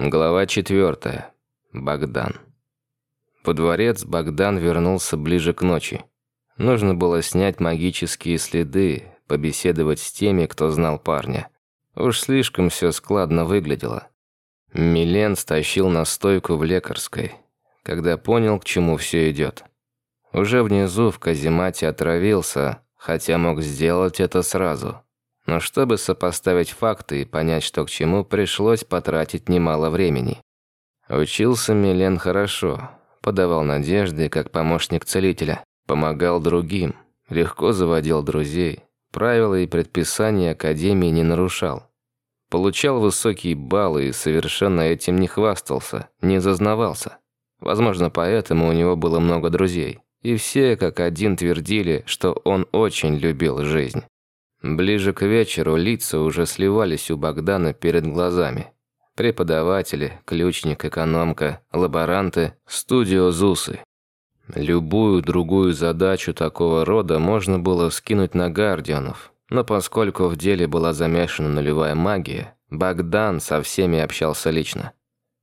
Глава четвертая. Богдан. Во дворец Богдан вернулся ближе к ночи. Нужно было снять магические следы, побеседовать с теми, кто знал парня. Уж слишком все складно выглядело. Милен стащил на стойку в лекарской, когда понял, к чему все идет. Уже внизу в каземате отравился, хотя мог сделать это сразу – но чтобы сопоставить факты и понять, что к чему, пришлось потратить немало времени. Учился Милен хорошо, подавал надежды как помощник целителя, помогал другим, легко заводил друзей, правила и предписания Академии не нарушал. Получал высокие баллы и совершенно этим не хвастался, не зазнавался. Возможно, поэтому у него было много друзей. И все как один твердили, что он очень любил жизнь. Ближе к вечеру лица уже сливались у Богдана перед глазами. Преподаватели, ключник, экономка, лаборанты, студио ЗУСы. Любую другую задачу такого рода можно было скинуть на гардианов, но поскольку в деле была замешана нулевая магия, Богдан со всеми общался лично.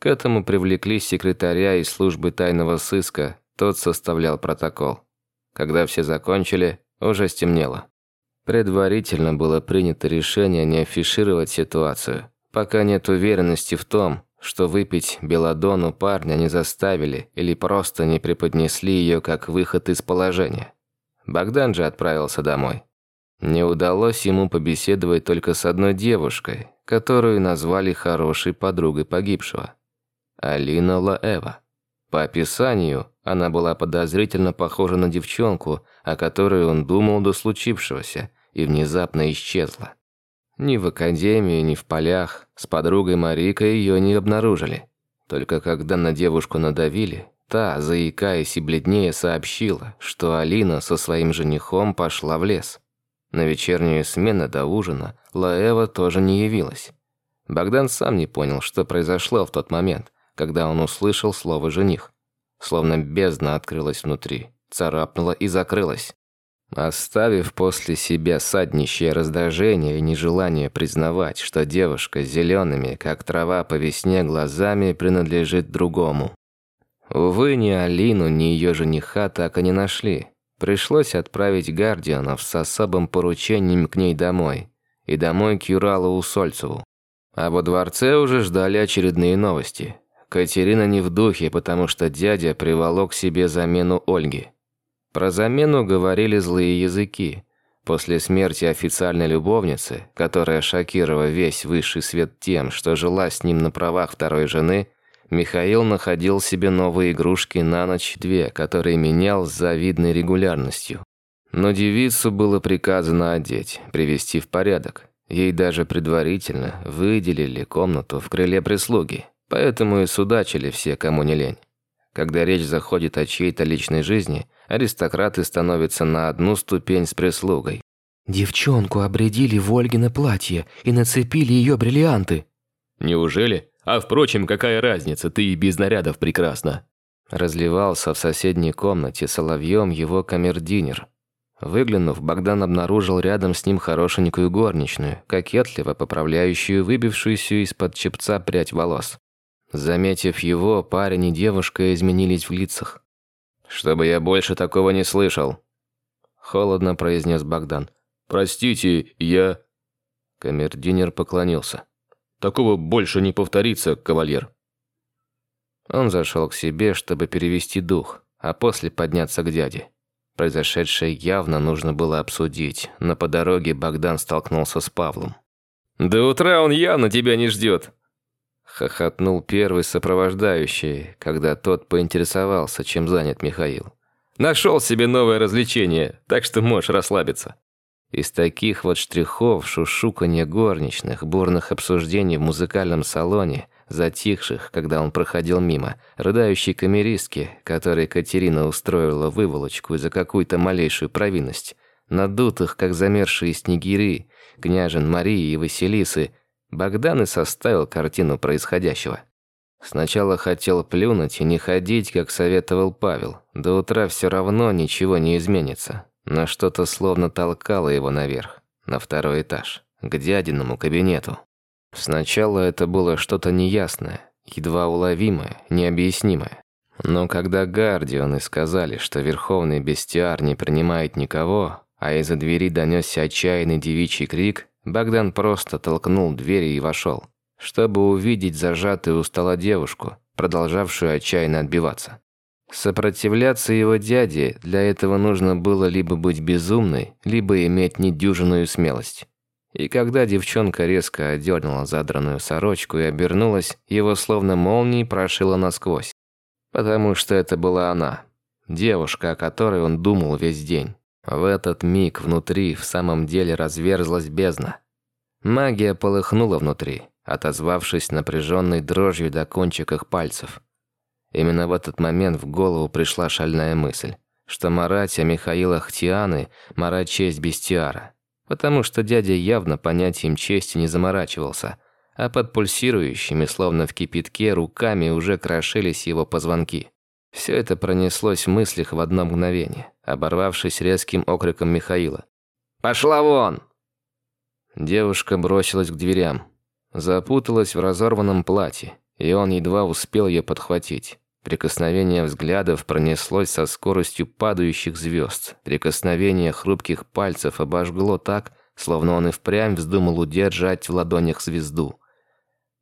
К этому привлекли секретаря из службы тайного сыска, тот составлял протокол. Когда все закончили, уже стемнело. Предварительно было принято решение не афишировать ситуацию, пока нет уверенности в том, что выпить белладону парня не заставили или просто не преподнесли ее как выход из положения. Богдан же отправился домой. Не удалось ему побеседовать только с одной девушкой, которую назвали хорошей подругой погибшего. Алина Лаэва. По описанию, она была подозрительно похожа на девчонку, о которой он думал до случившегося, и внезапно исчезла. Ни в академии, ни в полях с подругой Марикой ее не обнаружили. Только когда на девушку надавили, та, заикаясь и бледнее, сообщила, что Алина со своим женихом пошла в лес. На вечернюю смену до ужина Лаэва тоже не явилась. Богдан сам не понял, что произошло в тот момент, когда он услышал слово «жених». Словно бездна открылась внутри, царапнула и закрылась оставив после себя саднищее раздражение и нежелание признавать, что девушка с зелеными, как трава по весне, глазами принадлежит другому. Увы, ни Алину, ни ее жениха так и не нашли. Пришлось отправить Гардианов с особым поручением к ней домой. И домой к Юралу Усольцеву. А во дворце уже ждали очередные новости. Катерина не в духе, потому что дядя приволок себе замену Ольги. Про замену говорили злые языки. После смерти официальной любовницы, которая шокировала весь высший свет тем, что жила с ним на правах второй жены, Михаил находил себе новые игрушки на ночь две, которые менял с завидной регулярностью. Но девицу было приказано одеть, привести в порядок. Ей даже предварительно выделили комнату в крыле прислуги, поэтому и судачили все, кому не лень. Когда речь заходит о чьей-то личной жизни – аристократы становятся на одну ступень с прислугой. «Девчонку обредили в Ольгино платье и нацепили ее бриллианты». «Неужели? А впрочем, какая разница, ты и без нарядов прекрасна». Разливался в соседней комнате соловьем его камердинер. Выглянув, Богдан обнаружил рядом с ним хорошенькую горничную, кокетливо поправляющую выбившуюся из-под чепца прядь волос. Заметив его, парень и девушка изменились в лицах. «Чтобы я больше такого не слышал», – холодно произнес Богдан. «Простите, я...» Камердинер поклонился. «Такого больше не повторится, кавальер». Он зашел к себе, чтобы перевести дух, а после подняться к дяде. Произошедшее явно нужно было обсудить, но по дороге Богдан столкнулся с Павлом. «До утра он явно тебя не ждет», Хохотнул первый сопровождающий, когда тот поинтересовался, чем занят Михаил. «Нашел себе новое развлечение, так что можешь расслабиться». Из таких вот штрихов шушуканья горничных, бурных обсуждений в музыкальном салоне, затихших, когда он проходил мимо, рыдающей камеристки, которой Катерина устроила выволочку за какую-то малейшую провинность, надутых, как замерзшие снегири, княжен Марии и Василисы, Богдан и составил картину происходящего. Сначала хотел плюнуть и не ходить, как советовал Павел. До утра все равно ничего не изменится. Но что-то словно толкало его наверх, на второй этаж, к дядиному кабинету. Сначала это было что-то неясное. едва уловимое, необъяснимое. Но когда Гардионы сказали, что Верховный Бестиар не принимает никого, а из-за двери донесся отчаянный девичий крик, Богдан просто толкнул дверь и вошел, чтобы увидеть зажатую у стола девушку, продолжавшую отчаянно отбиваться. Сопротивляться его дяде для этого нужно было либо быть безумной, либо иметь недюжинную смелость. И когда девчонка резко одернула задранную сорочку и обернулась, его словно молнией прошило насквозь. Потому что это была она. Девушка, о которой он думал весь день. В этот миг внутри в самом деле разверзлась бездна. Магия полыхнула внутри, отозвавшись напряженной дрожью до кончиков пальцев. Именно в этот момент в голову пришла шальная мысль, что Маратия Михаила Хтианы – марать честь бестиара. Потому что дядя явно понятием чести не заморачивался, а под пульсирующими, словно в кипятке, руками уже крошились его позвонки. Все это пронеслось в мыслях в одно мгновение, оборвавшись резким окриком Михаила. «Пошла вон!» Девушка бросилась к дверям, запуталась в разорванном платье, и он едва успел ее подхватить. Прикосновение взглядов пронеслось со скоростью падающих звезд. Прикосновение хрупких пальцев обожгло так, словно он и впрямь вздумал удержать в ладонях звезду.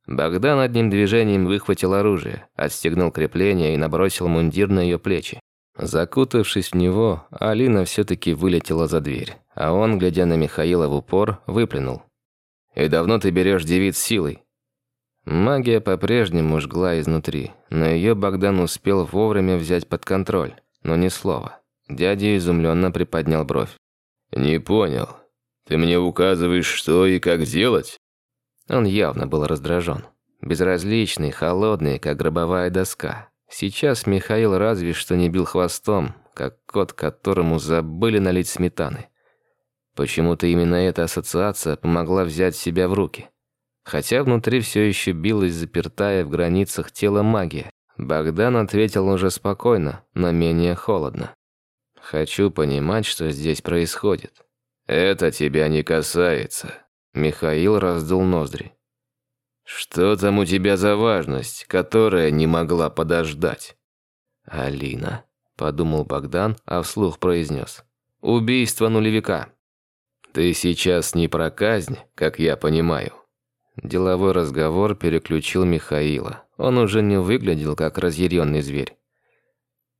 Богдан одним движением выхватил оружие, отстегнул крепление и набросил мундир на ее плечи. Закутавшись в него, Алина все-таки вылетела за дверь, а он, глядя на Михаила в упор, выплюнул. «И давно ты берешь девиц силой?» Магия по-прежнему жгла изнутри, но ее Богдан успел вовремя взять под контроль, но ни слова. Дядя изумленно приподнял бровь. «Не понял. Ты мне указываешь, что и как делать?» Он явно был раздражен. Безразличный, холодный, как гробовая доска. Сейчас Михаил разве что не бил хвостом, как кот, которому забыли налить сметаны. Почему-то именно эта ассоциация помогла взять себя в руки. Хотя внутри все еще билась запертая в границах тела магия. Богдан ответил уже спокойно, но менее холодно. «Хочу понимать, что здесь происходит». «Это тебя не касается», — Михаил раздул ноздри. «Что там у тебя за важность, которая не могла подождать?» «Алина», — подумал Богдан, а вслух произнес. «Убийство нулевика». «Ты сейчас не про казнь, как я понимаю». Деловой разговор переключил Михаила. Он уже не выглядел как разъяренный зверь.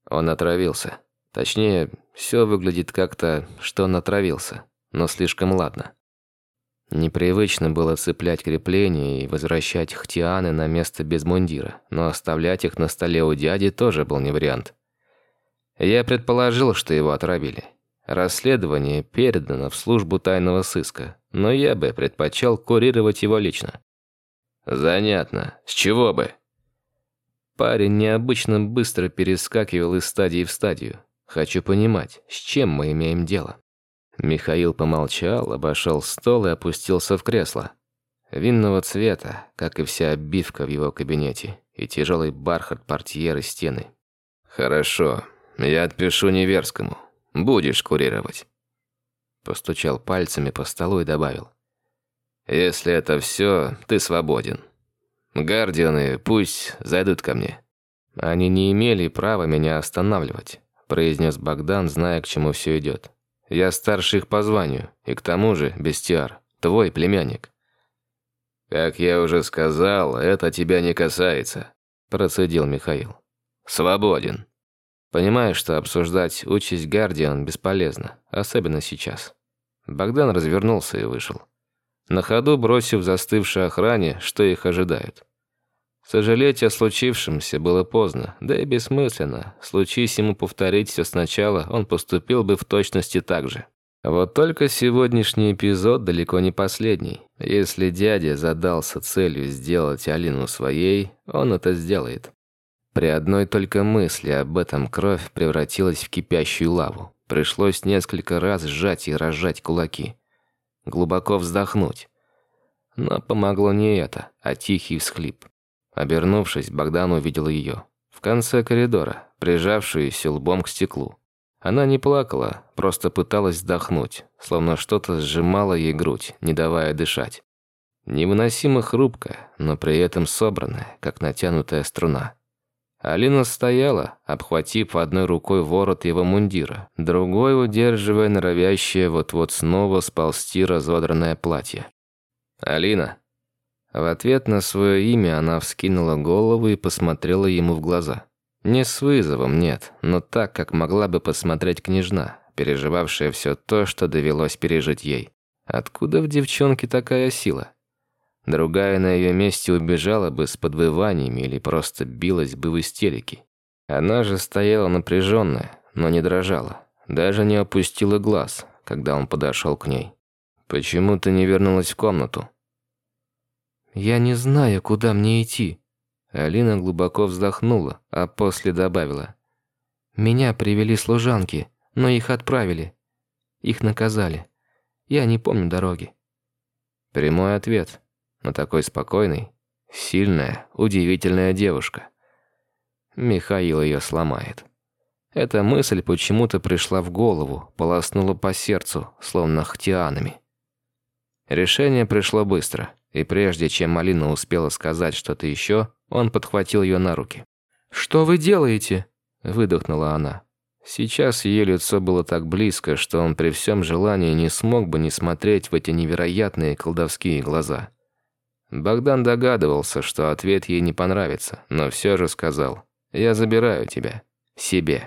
Он отравился. Точнее, все выглядит как-то, что он отравился, но слишком ладно. Непривычно было цеплять крепления и возвращать хтианы на место без мундира, но оставлять их на столе у дяди тоже был не вариант. Я предположил, что его отравили. Расследование передано в службу тайного сыска, но я бы предпочел курировать его лично. Занятно. С чего бы? Парень необычно быстро перескакивал из стадии в стадию. Хочу понимать, с чем мы имеем дело. Михаил помолчал, обошел стол и опустился в кресло. Винного цвета, как и вся обивка в его кабинете, и тяжелый бархат портьеры стены. «Хорошо, я отпишу Неверскому. Будешь курировать». Постучал пальцами по столу и добавил. «Если это все, ты свободен. Гардианы пусть зайдут ко мне». «Они не имели права меня останавливать», произнес Богдан, зная, к чему все идет. «Я старше их по званию, и к тому же, Бестиар, твой племянник». «Как я уже сказал, это тебя не касается», процедил Михаил. «Свободен». Понимаю, что обсуждать участь Гардиан бесполезно, особенно сейчас. Богдан развернулся и вышел. На ходу бросив застывшей охране, что их ожидает. Сожалеть о случившемся было поздно, да и бессмысленно. Случись ему повторить все сначала, он поступил бы в точности так же. Вот только сегодняшний эпизод далеко не последний. Если дядя задался целью сделать Алину своей, он это сделает. При одной только мысли об этом кровь превратилась в кипящую лаву. Пришлось несколько раз сжать и разжать кулаки. Глубоко вздохнуть. Но помогло не это, а тихий всхлип. Обернувшись, Богдан увидел ее. В конце коридора, прижавшуюся лбом к стеклу. Она не плакала, просто пыталась вздохнуть, словно что-то сжимало ей грудь, не давая дышать. Невыносимо хрупкая, но при этом собранная, как натянутая струна. Алина стояла, обхватив одной рукой ворот его мундира, другой удерживая норовящее вот-вот снова сползти разодранное платье. «Алина!» В ответ на свое имя она вскинула голову и посмотрела ему в глаза. Не с вызовом, нет, но так, как могла бы посмотреть княжна, переживавшая все то, что довелось пережить ей. Откуда в девчонке такая сила? Другая на ее месте убежала бы с подвываниями или просто билась бы в истерике. Она же стояла напряженная, но не дрожала. Даже не опустила глаз, когда он подошел к ней. «Почему ты не вернулась в комнату?» «Я не знаю, куда мне идти». Алина глубоко вздохнула, а после добавила. «Меня привели служанки, но их отправили. Их наказали. Я не помню дороги». Прямой ответ но такой спокойный, сильная, удивительная девушка. Михаил ее сломает. Эта мысль почему-то пришла в голову, полоснула по сердцу, словно хтианами. Решение пришло быстро, и прежде чем Малина успела сказать что-то еще, он подхватил ее на руки. «Что вы делаете?» – выдохнула она. Сейчас ее лицо было так близко, что он при всем желании не смог бы не смотреть в эти невероятные колдовские глаза. Богдан догадывался, что ответ ей не понравится, но все же сказал «Я забираю тебя. Себе».